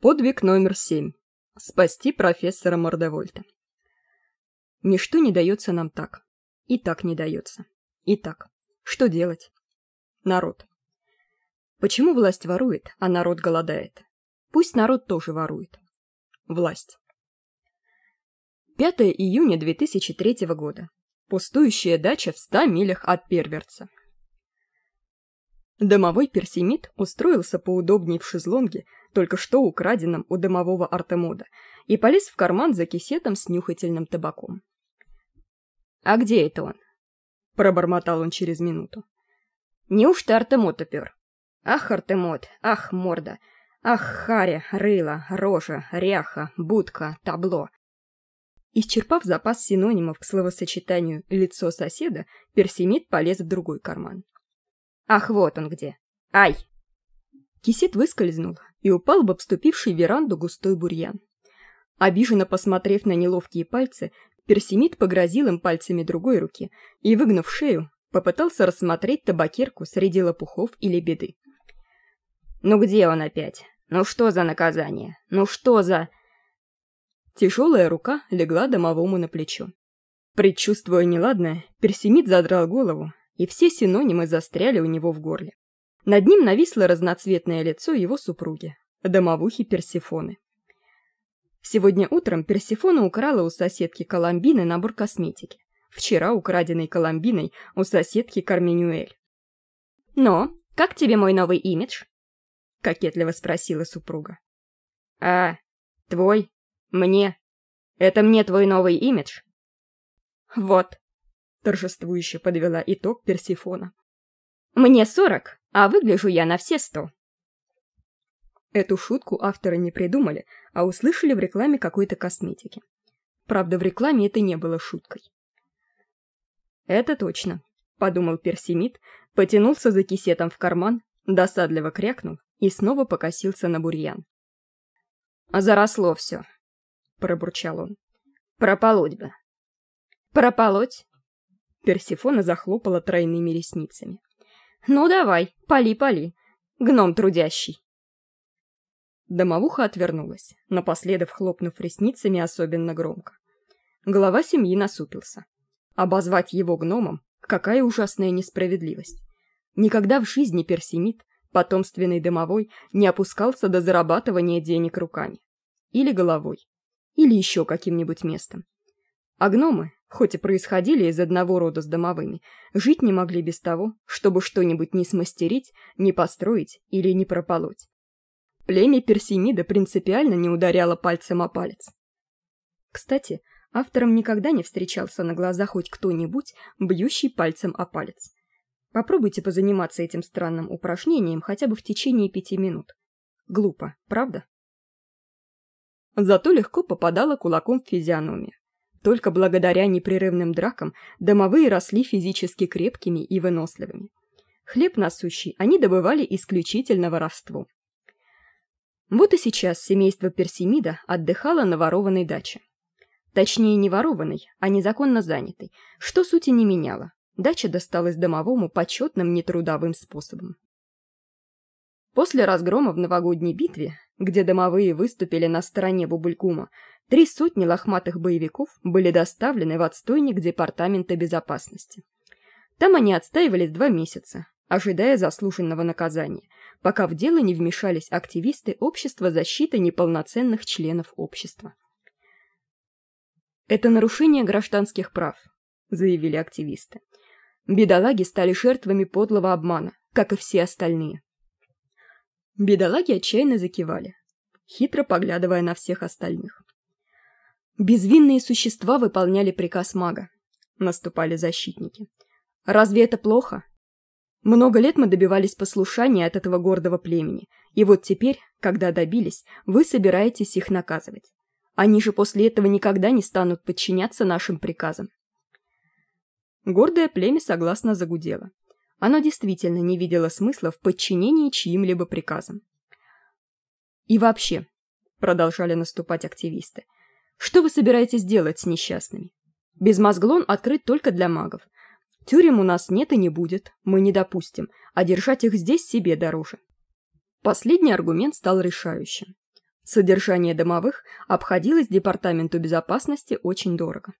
Подвиг номер семь. Спасти профессора Мордовольта. Ничто не дается нам так. И так не дается. Итак, что делать? Народ. Почему власть ворует, а народ голодает? Пусть народ тоже ворует. Власть. 5 июня 2003 года. Пустующая дача в 100 милях от Перверца. Домовой персимит устроился поудобнее в шезлонге, только что украденном у домового Артемода, и полез в карман за кисетом с нюхательным табаком. «А где это он?» — пробормотал он через минуту. «Неужто Артемод упер? Ах, Артемод, ах, морда, ах, харя, рыло, рожа, ряха, будка, табло». Исчерпав запас синонимов к словосочетанию «лицо соседа», персимит полез в другой карман. «Ах, вот он где! Ай!» Кисет выскользнул и упал в обступивший веранду густой бурьян. Обиженно посмотрев на неловкие пальцы, Персимит погрозил им пальцами другой руки и, выгнув шею, попытался рассмотреть табакерку среди лопухов или беды. «Ну где он опять? Ну что за наказание? Ну что за...» Тяжелая рука легла домовому на плечо. Предчувствуя неладное, Персимит задрал голову, и все синонимы застряли у него в горле. Над ним нависло разноцветное лицо его супруги, домовухи Персифоны. Сегодня утром Персифона украла у соседки Коломбины набор косметики. Вчера украденный Коломбиной у соседки Карменюэль. «Но, как тебе мой новый имидж?» — кокетливо спросила супруга. «А, твой? Мне? Это мне твой новый имидж?» «Вот», — торжествующе подвела итог Персифона. «Мне сорок, а выгляжу я на все сто». Эту шутку авторы не придумали, а услышали в рекламе какой-то косметики. Правда, в рекламе это не было шуткой. «Это точно», — подумал Персимит, потянулся за кисетом в карман, досадливо крякнул и снова покосился на бурьян. «А заросло все», — пробурчал он. «Прополоть бы». «Прополоть?» Персифона захлопала тройными ресницами. «Ну давай, пали-пали, гном трудящий». Домовуха отвернулась, напоследок хлопнув ресницами особенно громко. Глава семьи насупился. Обозвать его гномом — какая ужасная несправедливость. Никогда в жизни Персимит, потомственный домовой, не опускался до зарабатывания денег руками. Или головой. Или еще каким-нибудь местом. А гномы, хоть и происходили из одного рода с домовыми, жить не могли без того, чтобы что-нибудь не смастерить, не построить или не прополоть. Племя Персимида принципиально не ударяло пальцем о палец. Кстати, авторам никогда не встречался на глаза хоть кто-нибудь, бьющий пальцем о палец. Попробуйте позаниматься этим странным упражнением хотя бы в течение пяти минут. Глупо, правда? Зато легко попадала кулаком в физиономию. Только благодаря непрерывным дракам домовые росли физически крепкими и выносливыми. Хлеб насущий они добывали исключительно воровством. Вот и сейчас семейство Персимида отдыхало на ворованной даче. Точнее, не ворованной, а незаконно занятой, что сути не меняло. Дача досталась домовому почетным нетрудовым способом. После разгрома в новогодней битве, где домовые выступили на стороне Бубулькума, три сотни лохматых боевиков были доставлены в отстойник Департамента безопасности. Там они отстаивались два месяца, ожидая заслуженного наказания, пока в дело не вмешались активисты Общества защиты неполноценных членов общества. «Это нарушение гражданских прав», — заявили активисты. Бедолаги стали жертвами подлого обмана, как и все остальные. Бедолаги отчаянно закивали, хитро поглядывая на всех остальных. Безвинные существа выполняли приказ мага, наступали защитники. Разве это плохо? Много лет мы добивались послушания от этого гордого племени, и вот теперь, когда добились, вы собираетесь их наказывать. Они же после этого никогда не станут подчиняться нашим приказам. Гордое племя согласно загудело. Оно действительно не видело смысла в подчинении чьим-либо приказам. И вообще, продолжали наступать активисты, что вы собираетесь делать с несчастными? Безмозглон открыт только для магов – Тюрем у нас нет и не будет, мы не допустим, а держать их здесь себе дороже. Последний аргумент стал решающим. Содержание домовых обходилось департаменту безопасности очень дорого.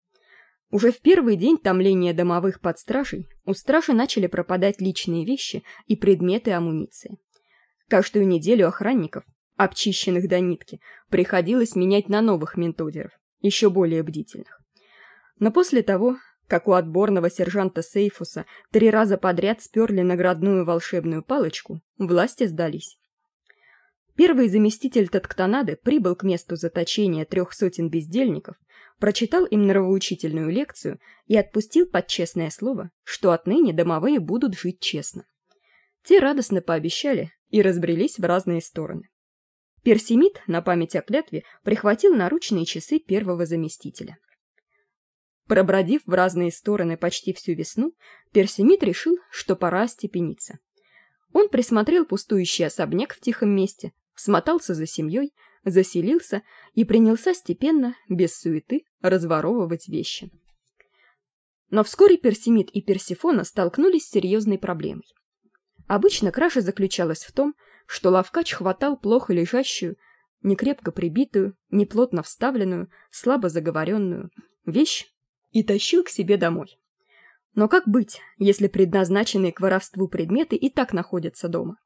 Уже в первый день томления домовых под стражей у стражи начали пропадать личные вещи и предметы амуниции. Каждую неделю охранников, обчищенных до нитки, приходилось менять на новых ментодеров, еще более бдительных. Но после того, как у отборного сержанта Сейфуса три раза подряд сперли наградную волшебную палочку, власти сдались. Первый заместитель Татктонады прибыл к месту заточения трех сотен бездельников, прочитал им нравоучительную лекцию и отпустил под честное слово, что отныне домовые будут жить честно. Те радостно пообещали и разбрелись в разные стороны. Персимит на память о клятве прихватил наручные часы первого заместителя. Пробродив в разные стороны почти всю весну, Персимит решил, что пора остепениться. Он присмотрел пустующий особняк в тихом месте, смотался за семьей, заселился и принялся степенно, без суеты, разворовывать вещи. Но вскоре Персимит и Персифона столкнулись с серьезной проблемой. Обычно кража заключалась в том, что лавкач хватал плохо лежащую, некрепко прибитую, неплотно вставленную, слабо заговоренную вещь и тащил к себе домой. Но как быть, если предназначенные к воровству предметы и так находятся дома?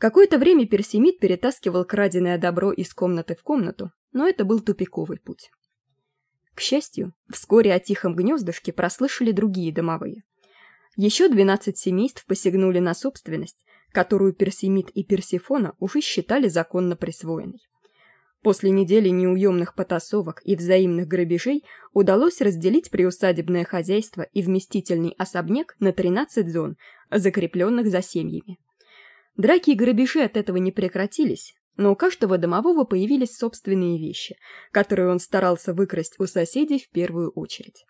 Какое-то время Персимит перетаскивал краденое добро из комнаты в комнату, но это был тупиковый путь. К счастью, вскоре о тихом гнездышке прослышали другие домовые. Еще 12 семейств посягнули на собственность, которую Персимит и Персифона уже считали законно присвоенной. После недели неуемных потасовок и взаимных грабежей удалось разделить приусадебное хозяйство и вместительный особняк на 13 зон, закрепленных за семьями. Драки и грабежи от этого не прекратились, но у каждого домового появились собственные вещи, которые он старался выкрасть у соседей в первую очередь.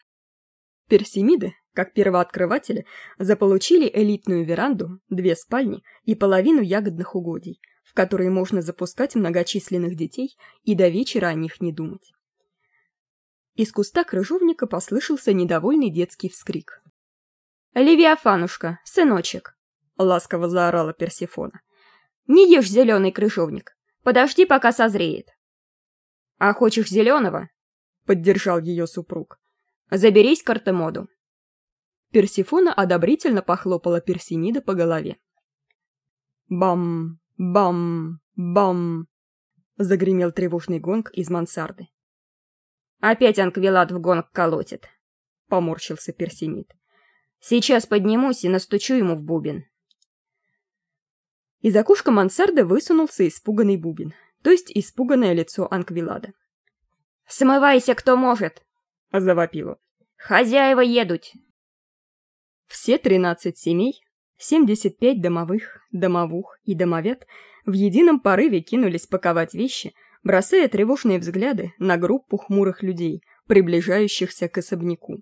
Персимиды, как первооткрыватели, заполучили элитную веранду, две спальни и половину ягодных угодий, в которые можно запускать многочисленных детей и до вечера о них не думать. Из куста крыжовника послышался недовольный детский вскрик. «Левиафанушка, сыночек!» — ласково заорала Персифона. «Не ешь зеленый крыжовник. Подожди, пока созреет». «А хочешь зеленого?» — поддержал ее супруг. «Заберись к Артемоду». Персифона одобрительно похлопала Персимида по голове. «Бам! Бам! — загремел тревожный гонг из мансарды. «Опять Анквилат в гонг колотит», — поморщился Персимит. «Сейчас поднимусь и настучу ему в бубен». Из окошка мансарды высунулся испуганный бубен, то есть испуганное лицо Анквилада. «Смывайся, кто может!» — завопило. «Хозяева едут!» Все тринадцать семей 75 домовых, домовух и домовят в едином порыве кинулись паковать вещи, бросая тревожные взгляды на группу хмурых людей, приближающихся к особняку.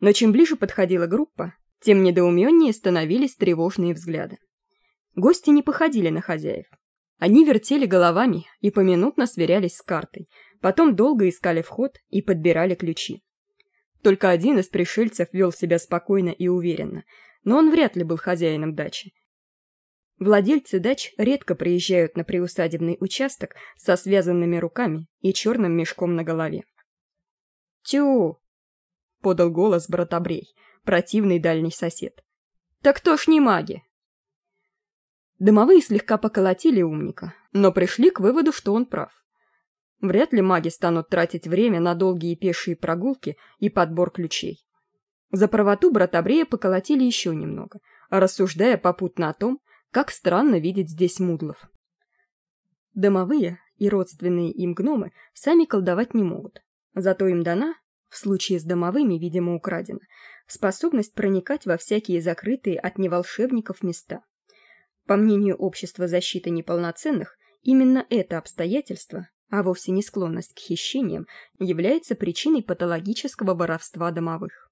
Но чем ближе подходила группа, тем недоуменнее становились тревожные взгляды. Гости не походили на хозяев. Они вертели головами и поминутно сверялись с картой, потом долго искали вход и подбирали ключи. Только один из пришельцев вел себя спокойно и уверенно, но он вряд ли был хозяином дачи. Владельцы дач редко приезжают на приусадебный участок со связанными руками и черным мешком на голове. «Тю!» — подал голос братобрей, противный дальний сосед. «Так кто ж не маги?» Домовые слегка поколотили умника, но пришли к выводу, что он прав. Вряд ли маги станут тратить время на долгие пешие прогулки и подбор ключей. За правоту братобрея поколотили еще немного, рассуждая попутно о том, как странно видеть здесь мудлов. Домовые и родственные им гномы сами колдовать не могут, зато им дана, в случае с домовыми, видимо, украдена, способность проникать во всякие закрытые от неволшебников места. По мнению Общества защиты неполноценных, именно это обстоятельство, а вовсе не склонность к хищениям, является причиной патологического воровства домовых.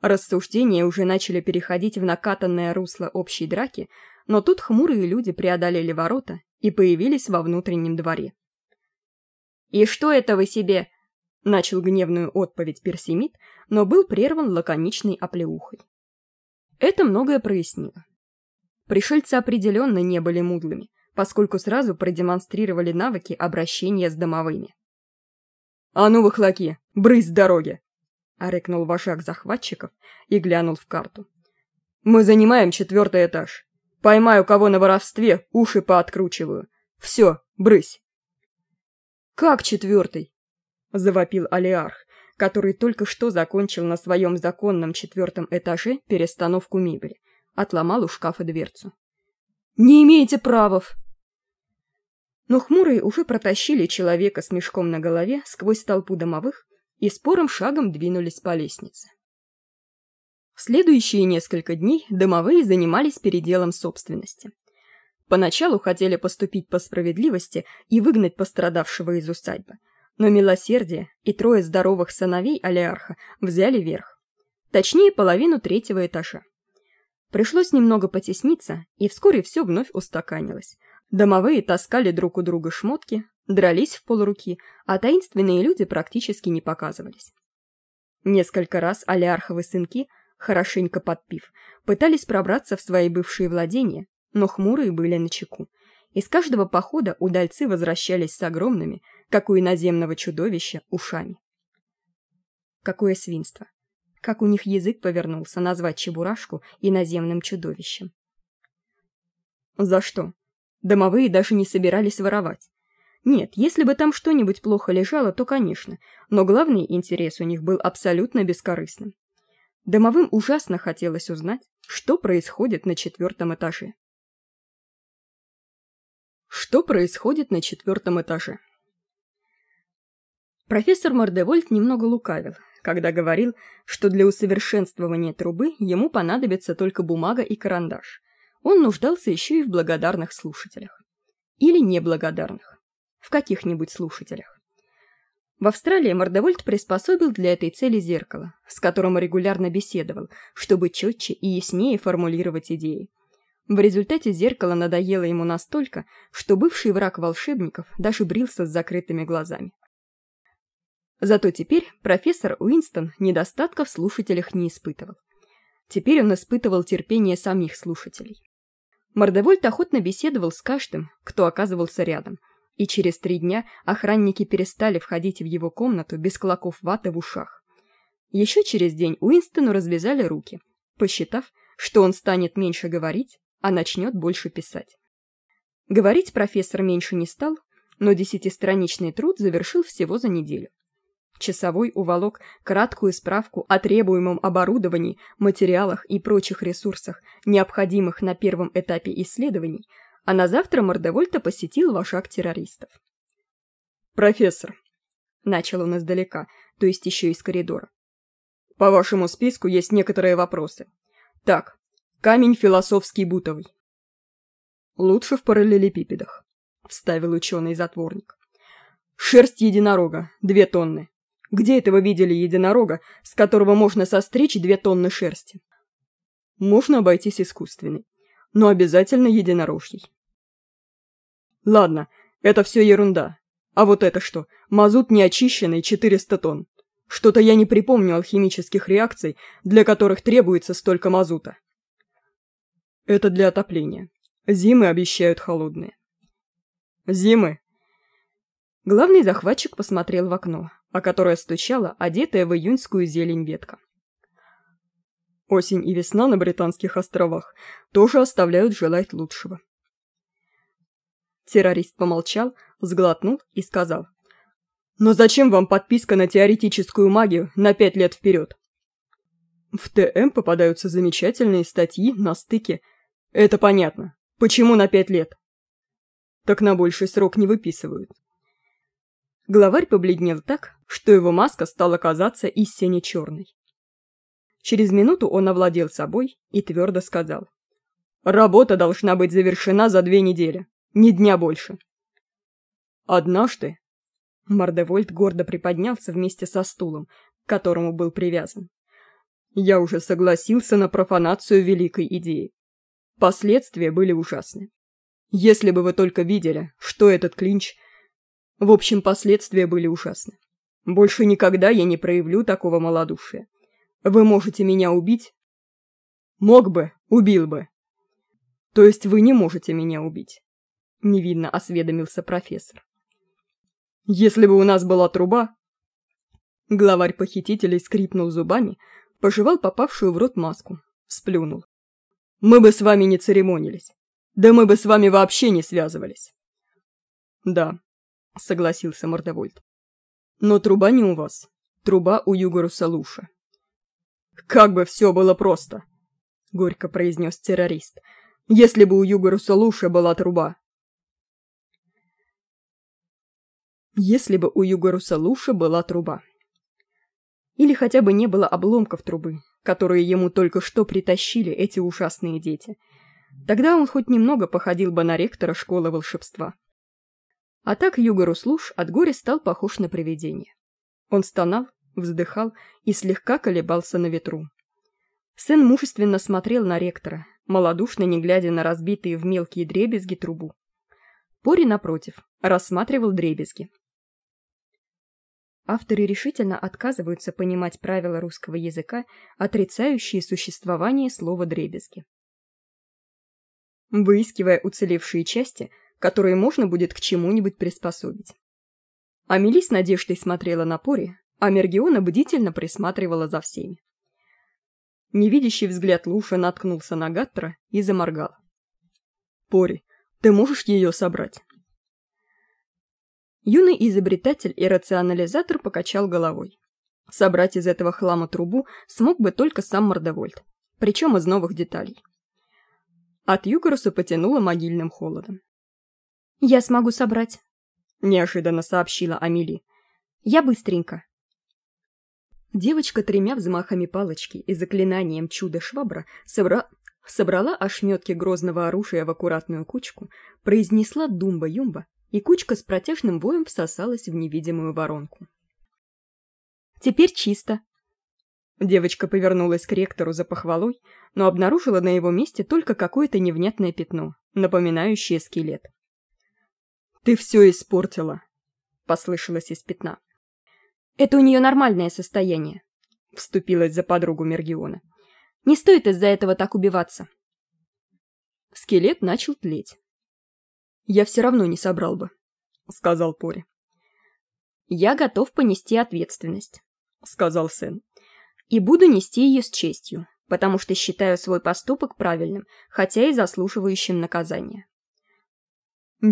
Рассуждения уже начали переходить в накатанное русло общей драки, но тут хмурые люди преодолели ворота и появились во внутреннем дворе. «И что это вы себе?» — начал гневную отповедь Персимит, но был прерван лаконичной оплеухой. Это многое прояснило. Пришельцы определенно не были мудлыми, поскольку сразу продемонстрировали навыки обращения с домовыми. «А ну, выхлаки! Брысь с дороги!» — орыкнул вожак захватчиков и глянул в карту. «Мы занимаем четвертый этаж. Поймаю кого на воровстве, уши пооткручиваю. Все, брысь!» «Как четвертый?» — завопил Алиарх, который только что закончил на своем законном четвертом этаже перестановку мебели, отломал у шкафа дверцу. «Не имеете правов!» Но хмурые уже протащили человека с мешком на голове сквозь толпу домовых и спорым шагом двинулись по лестнице. В следующие несколько дней домовые занимались переделом собственности. Поначалу хотели поступить по справедливости и выгнать пострадавшего из усадьбы, но милосердие и трое здоровых сыновей Алиарха взяли верх. Точнее, половину третьего этажа. Пришлось немного потесниться, и вскоре все вновь устаканилось. Домовые таскали друг у друга шмотки, дрались в полруки, а таинственные люди практически не показывались. Несколько раз алиарховы сынки, хорошенько подпив, пытались пробраться в свои бывшие владения, но хмурые были на чеку. Из каждого похода удальцы возвращались с огромными, как у иноземного чудовища, ушами. Какое свинство! Как у них язык повернулся назвать Чебурашку иноземным чудовищем. За что? Домовые даже не собирались воровать. Нет, если бы там что-нибудь плохо лежало, то, конечно, но главный интерес у них был абсолютно бескорыстным. Домовым ужасно хотелось узнать, что происходит на четвертом этаже. Что происходит на четвертом этаже? Профессор Мордевольт немного лукавил, когда говорил, что для усовершенствования трубы ему понадобится только бумага и карандаш. Он нуждался еще и в благодарных слушателях. Или неблагодарных в каких-нибудь слушателях. В Австралии Мордовольт приспособил для этой цели зеркало, с которым регулярно беседовал, чтобы четче и яснее формулировать идеи. В результате зеркало надоело ему настолько, что бывший враг волшебников даже брился с закрытыми глазами. Зато теперь профессор Уинстон недостатков слушателях не испытывал. Теперь он испытывал терпение самих слушателей. Мордовольт охотно беседовал с каждым, кто оказывался рядом – и через три дня охранники перестали входить в его комнату без клоков ваты в ушах. Еще через день Уинстону развязали руки, посчитав, что он станет меньше говорить, а начнет больше писать. Говорить профессор меньше не стал, но десятистраничный труд завершил всего за неделю. Часовой уволок краткую справку о требуемом оборудовании, материалах и прочих ресурсах, необходимых на первом этапе исследований, а на завтра Мордевольта посетил вожак террористов. «Профессор», — начал он издалека, то есть еще из коридора, — «по вашему списку есть некоторые вопросы. Так, камень философский бутовый». «Лучше в параллелепипедах», — вставил ученый-затворник. «Шерсть единорога, две тонны. Где это вы видели единорога, с которого можно состричь две тонны шерсти?» «Можно обойтись искусственной, но обязательно единорожьей. Ладно, это все ерунда. А вот это что? Мазут неочищенный 400 тонн. Что-то я не припомню алхимических реакций, для которых требуется столько мазута. Это для отопления. Зимы обещают холодные. Зимы? Главный захватчик посмотрел в окно, о которое стучала одетая в июньскую зелень ветка. Осень и весна на Британских островах тоже оставляют желать лучшего. Террорист помолчал, сглотнул и сказал. «Но зачем вам подписка на теоретическую магию на пять лет вперед?» В ТМ попадаются замечательные статьи на стыке. Это понятно. Почему на пять лет? Так на больший срок не выписывают. Главарь побледнел так, что его маска стала казаться истине черной. Через минуту он овладел собой и твердо сказал. «Работа должна быть завершена за две недели. Ни дня больше. Однажды Мордевольт гордо приподнялся вместе со стулом, к которому был привязан. Я уже согласился на профанацию великой идеи. Последствия были ужасны. Если бы вы только видели, что этот клинч... В общем, последствия были ужасны. Больше никогда я не проявлю такого малодушия. Вы можете меня убить? Мог бы, убил бы. То есть вы не можете меня убить. невинно осведомился профессор. «Если бы у нас была труба...» Главарь похитителей скрипнул зубами, пожевал попавшую в рот маску, сплюнул. «Мы бы с вами не церемонились. Да мы бы с вами вообще не связывались». «Да», — согласился Мордовольт. «Но труба не у вас. Труба у Югоруса Луша». «Как бы все было просто», — горько произнес террорист, «если бы у Югоруса Луша была труба». Если бы у Югоруса Луша была труба. Или хотя бы не было обломков трубы, которые ему только что притащили эти ужасные дети. Тогда он хоть немного походил бы на ректора школы волшебства. А так Юга Руслуш от горя стал похож на привидение. Он стонал, вздыхал и слегка колебался на ветру. Сын мужественно смотрел на ректора, малодушно не глядя на разбитые в мелкие дребезги трубу. Пори, напротив, рассматривал дребезги, Авторы решительно отказываются понимать правила русского языка, отрицающие существование слова «дребезги». Выискивая уцелевшие части, которые можно будет к чему-нибудь приспособить. Амели с надеждой смотрела на Пори, а Мергиона бдительно присматривала за всеми. Невидящий взгляд Луша наткнулся на Гаттера и заморгал. «Пори, ты можешь ее собрать?» Юный изобретатель и рационализатор покачал головой. Собрать из этого хлама трубу смог бы только сам Мордовольт, причем из новых деталей. От Югоруса потянуло могильным холодом. «Я смогу собрать», — неожиданно сообщила Амели. «Я быстренько». Девочка тремя взмахами палочки и заклинанием чудо-швабра собра... собрала ошметки грозного оружия в аккуратную кучку, произнесла думба-юмба и кучка с протяжным воем всосалась в невидимую воронку. «Теперь чисто». Девочка повернулась к ректору за похвалой, но обнаружила на его месте только какое-то невнятное пятно, напоминающее скелет. «Ты все испортила», — послышалось из пятна. «Это у нее нормальное состояние», — вступилась за подругу Мергиона. «Не стоит из-за этого так убиваться». Скелет начал тлеть я все равно не собрал бы сказал пори я готов понести ответственность сказал сын и буду нести ее с честью потому что считаю свой поступок правильным хотя и заслуживающим наказания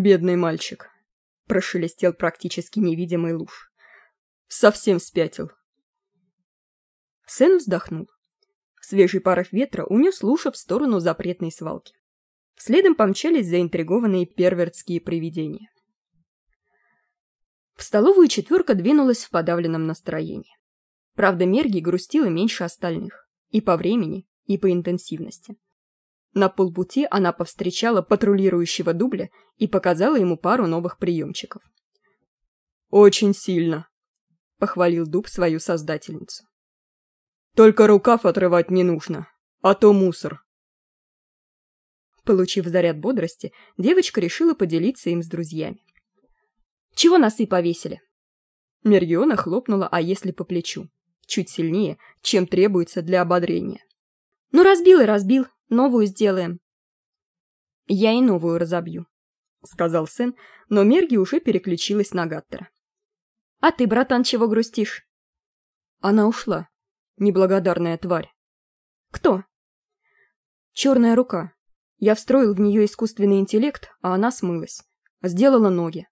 бедный мальчик прошелестел практически невидимый луж совсем спятил сын вздохнул свежий порыв ветра унес луша в сторону запретной свалки Следом помчались заинтригованные первертские привидения. В столовую четверка двинулась в подавленном настроении. Правда, Мерги грустила меньше остальных. И по времени, и по интенсивности. На полпути она повстречала патрулирующего дубля и показала ему пару новых приемчиков. «Очень сильно», — похвалил дуб свою создательницу. «Только рукав отрывать не нужно, а то мусор». Получив заряд бодрости, девочка решила поделиться им с друзьями. «Чего носы повесили?» Мергиона хлопнула «а если по плечу?» Чуть сильнее, чем требуется для ободрения. «Ну, разбил и разбил, новую сделаем». «Я и новую разобью», — сказал сын, но Мерги уже переключилась на Гаттера. «А ты, братан, чего грустишь?» Она ушла. Неблагодарная тварь. «Кто?» «Черная рука. Я встроил в нее искусственный интеллект, а она смылась. Сделала ноги.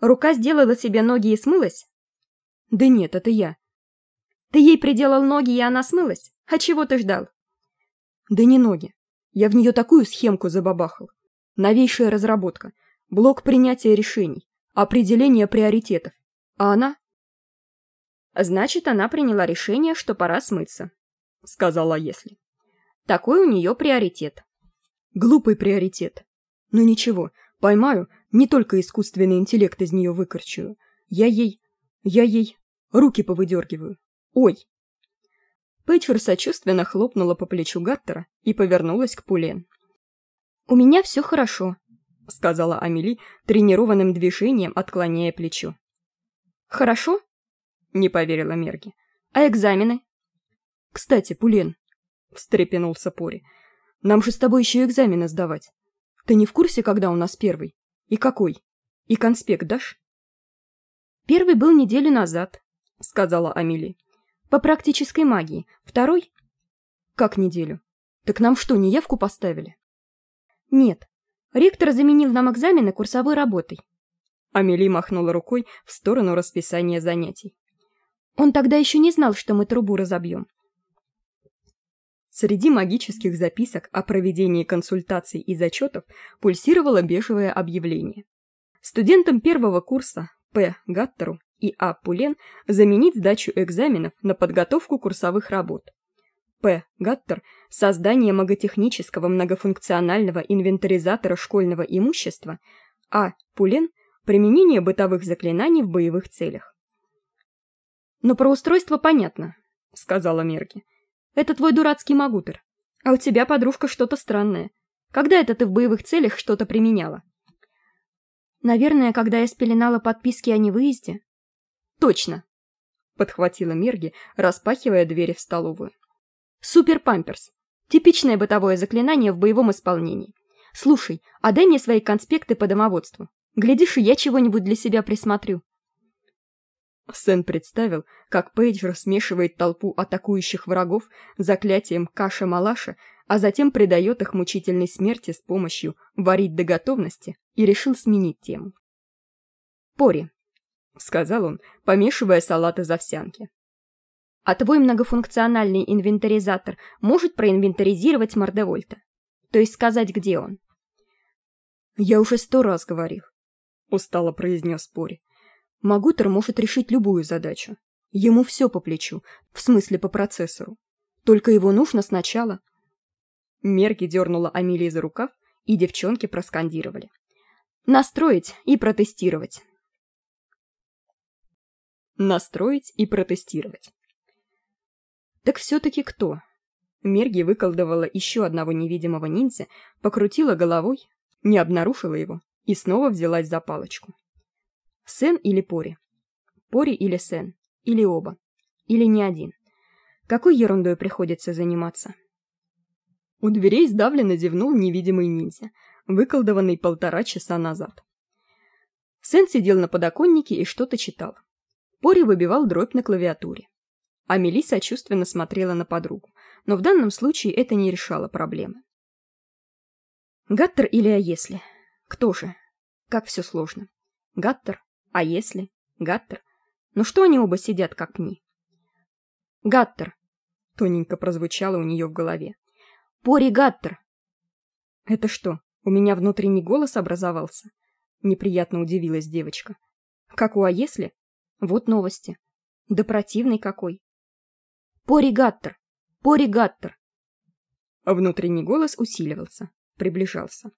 Рука сделала себе ноги и смылась? Да нет, это я. Ты ей приделал ноги, и она смылась? А чего ты ждал? Да не ноги. Я в нее такую схемку забабахал. Новейшая разработка. Блок принятия решений. Определение приоритетов. А она? Значит, она приняла решение, что пора смыться. Сказала если. Такой у нее приоритет. Глупый приоритет. Но ничего, поймаю, не только искусственный интеллект из нее выкорчую. Я ей... я ей... руки повыдергиваю. Ой! Пэтчер сочувственно хлопнула по плечу Гаттера и повернулась к Пулен. «У меня все хорошо», — сказала Амели, тренированным движением отклоняя плечо. «Хорошо?» — не поверила Мерги. «А экзамены?» «Кстати, Пулен», — встрепенулся Пори, — нам же с тобой еще экзамены сдавать. ты не в курсе, когда у нас первый? И какой? И конспект дашь?» «Первый был неделю назад», — сказала Амели. «По практической магии. Второй?» «Как неделю? Так нам что, не явку поставили?» «Нет. Ректор заменил нам экзамены курсовой работой». Амели махнула рукой в сторону расписания занятий. «Он тогда еще не знал, что мы трубу разобьем. Среди магических записок о проведении консультаций и зачетов пульсировало бежевое объявление. Студентам первого курса П. Гаттеру и А. Пулен заменить сдачу экзаменов на подготовку курсовых работ. П. Гаттер – создание маготехнического многофункционального инвентаризатора школьного имущества, А. Пулен – применение бытовых заклинаний в боевых целях. «Но про устройство понятно», — сказала Мерки. Это твой дурацкий магутер. А у тебя, подружка, что-то странное. Когда это ты в боевых целях что-то применяла? Наверное, когда я спеленала подписки о невыезде. Точно, подхватила Мерги, распахивая двери в столовую. Супер-памперс. Типичное бытовое заклинание в боевом исполнении. Слушай, а дай мне свои конспекты по домоводству. Глядишь, и я чего-нибудь для себя присмотрю. Сэн представил, как Пейджер смешивает толпу атакующих врагов заклятием каша-малаша, а затем предает их мучительной смерти с помощью «варить до готовности» и решил сменить тему. «Пори», — сказал он, помешивая салат из овсянки. «А твой многофункциональный инвентаризатор может проинвентаризировать Мордевольта? То есть сказать, где он?» «Я уже сто раз говорил», — устало произнес Пори. Магутер может решить любую задачу. Ему все по плечу, в смысле по процессору. Только его нужно сначала... Мерки дернула Амелии за рукав, и девчонки проскандировали. Настроить и протестировать. Настроить и протестировать. Так все-таки кто? Мерги выколдовала еще одного невидимого ниндзя, покрутила головой, не обнаружила его и снова взялась за палочку. Сен или Пори? Пори или Сен? Или оба? Или не один? Какой ерундой приходится заниматься? У дверей сдавленно зевнул невидимый ниндзя, выколдованный полтора часа назад. Сен сидел на подоконнике и что-то читал. Пори выбивал дробь на клавиатуре. Амели сочувственно смотрела на подругу, но в данном случае это не решало проблемы. Гаттер или а если? Кто же? Как все сложно. Гаттер а если? Гаттер? Ну что они оба сидят, как пни? Гаттер! Тоненько прозвучало у нее в голове. Пори Гаттер! Это что, у меня внутренний голос образовался? Неприятно удивилась девочка. Как у а если? Вот новости. Да противный какой. Пори Гаттер! Пори Гаттер! Внутренний голос усиливался, приближался.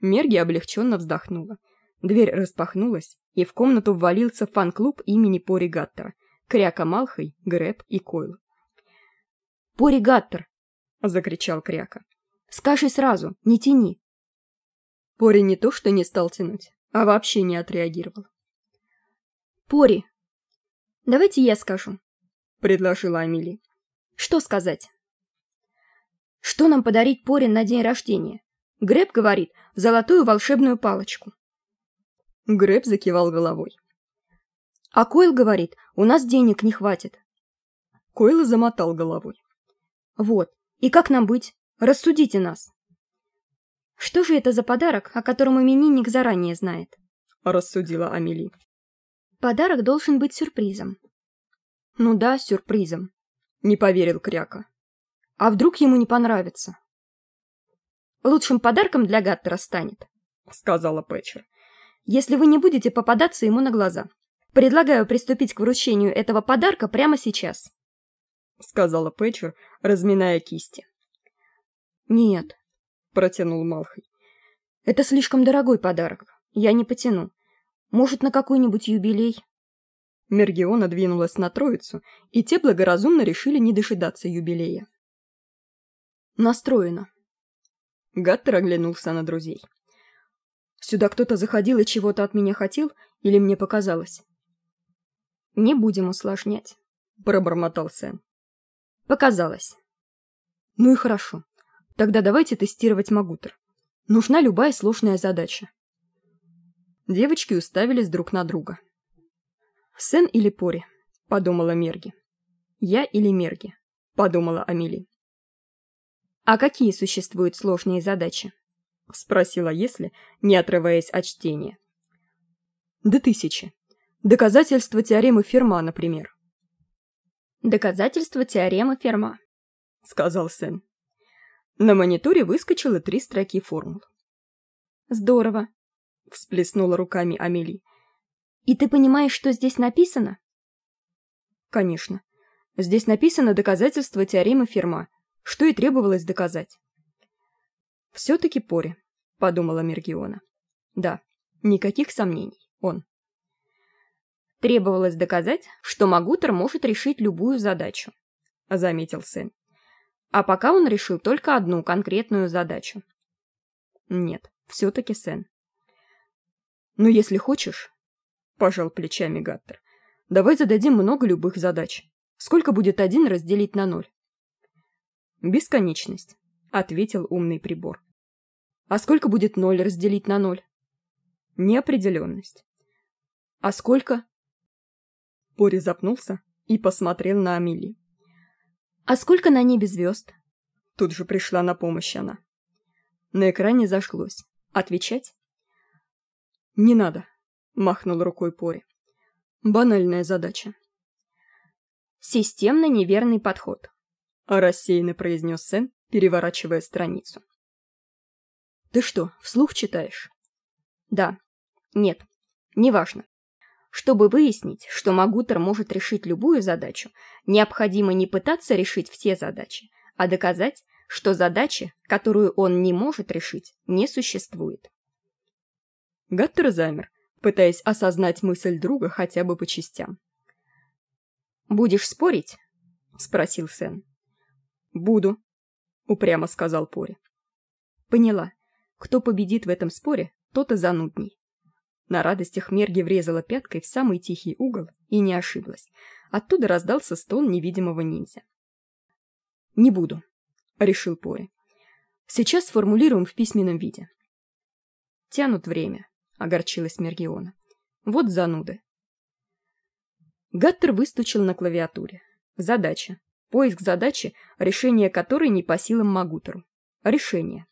Мерги облегченно вздохнула. Дверь распахнулась, и в комнату ввалился фан-клуб имени Пори Гаттера, Кряка Малхой, Грэб и Койл. «Пори Гаттер!» — закричал Кряка. «Скажи сразу, не тяни!» Пори не то что не стал тянуть, а вообще не отреагировал. «Пори, давайте я скажу», — предложила Амели. «Что сказать?» «Что нам подарить Пори на день рождения?» Грэб говорит, золотую волшебную палочку. Грэб закивал головой. А Койл говорит, у нас денег не хватит. Койл замотал головой. Вот, и как нам быть? Рассудите нас. Что же это за подарок, о котором именинник заранее знает? Рассудила Амели. Подарок должен быть сюрпризом. Ну да, сюрпризом. Не поверил Кряка. А вдруг ему не понравится? Лучшим подарком для Гаттера станет, сказала Пэтчер если вы не будете попадаться ему на глаза. Предлагаю приступить к вручению этого подарка прямо сейчас», — сказала Пэтчер, разминая кисти. «Нет», — протянул Малхой. «Это слишком дорогой подарок. Я не потяну. Может, на какой-нибудь юбилей?» Мергиона двинулась на троицу, и те благоразумно решили не дожидаться юбилея. «Настроено». Гаттер оглянулся на друзей. Сюда кто-то заходил и чего-то от меня хотел, или мне показалось? Не будем усложнять, пробормотал Сэн. Показалось. Ну и хорошо. Тогда давайте тестировать Магутер. Нужна любая сложная задача. Девочки уставились друг на друга. «Сен или Пори?» — подумала Мерги. «Я или Мерги?» — подумала Амели. «А какие существуют сложные задачи?» — спросила Если, не отрываясь от чтения. «Да тысячи. Доказательства теоремы Ферма, например». «Доказательства теоремы Ферма», — сказал Сен. На мониторе выскочило три строки формул. «Здорово», — всплеснула руками Амели. «И ты понимаешь, что здесь написано?» «Конечно. Здесь написано доказательство теоремы Ферма, что и требовалось доказать». «Все-таки Пори», — подумала Мергиона. «Да, никаких сомнений, он». Требовалось доказать, что Магутер может решить любую задачу, — заметил сын. А пока он решил только одну конкретную задачу. Нет, все-таки Сен. «Ну, если хочешь», — пожал плечами Гаттер, — «давай зададим много любых задач. Сколько будет один разделить на ноль?» «Бесконечность», — ответил умный прибор. «А сколько будет ноль разделить на ноль?» «Неопределенность». «А сколько?» Пори запнулся и посмотрел на Амели. «А сколько на небе звезд?» Тут же пришла на помощь она. На экране зашлось. «Отвечать?» «Не надо», — махнул рукой Пори. «Банальная задача». «Системно неверный подход», — рассеянно произнес Сен, переворачивая страницу. «Ты что, вслух читаешь?» «Да. Нет. Неважно. Чтобы выяснить, что Магутер может решить любую задачу, необходимо не пытаться решить все задачи, а доказать, что задачи, которую он не может решить, не существует. Гаттер замер, пытаясь осознать мысль друга хотя бы по частям. «Будешь спорить?» — спросил Сен. «Буду», — упрямо сказал Пори. «Поняла. Кто победит в этом споре, тот и занудней. На радостях Мерги врезала пяткой в самый тихий угол и не ошиблась. Оттуда раздался стон невидимого ниндзя. «Не буду», — решил Пори. «Сейчас сформулируем в письменном виде». «Тянут время», — огорчилась Мергиона. «Вот зануды». Гаттер выстучил на клавиатуре. Задача. Поиск задачи, решение которой не по силам Магутеру. Решение.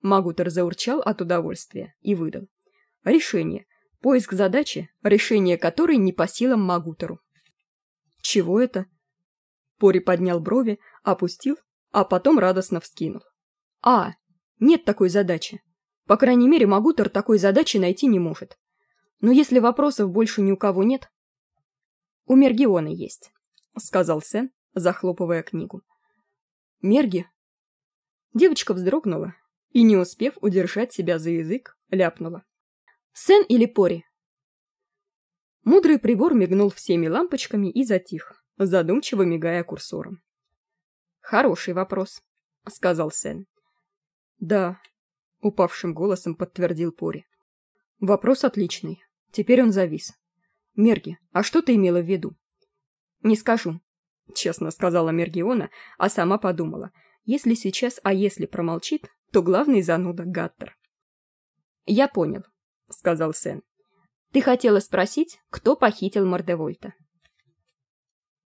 Магутер заурчал от удовольствия и выдал. Решение. Поиск задачи, решение которой не по силам Магутеру. Чего это? Пори поднял брови, опустил, а потом радостно вскинул. А, нет такой задачи. По крайней мере, Магутер такой задачи найти не может. Но если вопросов больше ни у кого нет... У Мергиона есть, сказал Сен, захлопывая книгу. Мерги? Девочка вздрогнула и, не успев удержать себя за язык, ляпнула. Сен или Пори? Мудрый прибор мигнул всеми лампочками и затих, задумчиво мигая курсором. «Хороший вопрос», — сказал Сен. «Да», — упавшим голосом подтвердил Пори. «Вопрос отличный. Теперь он завис. Мерги, а что ты имела в виду?» «Не скажу», — честно сказала Мергиона, а сама подумала. «Если сейчас «а если» промолчит, то главный зануда Гаттер». «Я понял», — сказал Сен. «Ты хотела спросить, кто похитил Мордевольта?»